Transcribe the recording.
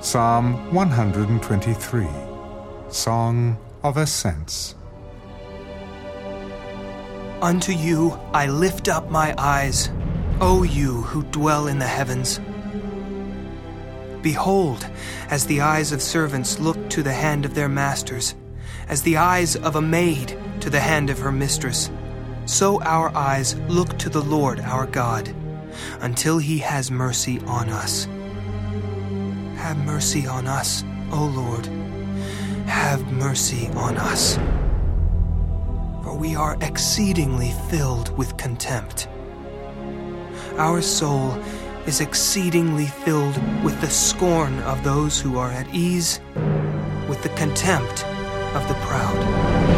Psalm 123 Song of Ascents. Unto you I lift up my eyes, O you who dwell in the heavens. Behold, as the eyes of servants look to the hand of their masters, as the eyes of a maid to the hand of her mistress, so our eyes look to the Lord our God, until he has mercy on us. Have mercy on us, O Lord. Have mercy on us. For we are exceedingly filled with contempt. Our soul is exceedingly filled with the scorn of those who are at ease, with the contempt of the proud.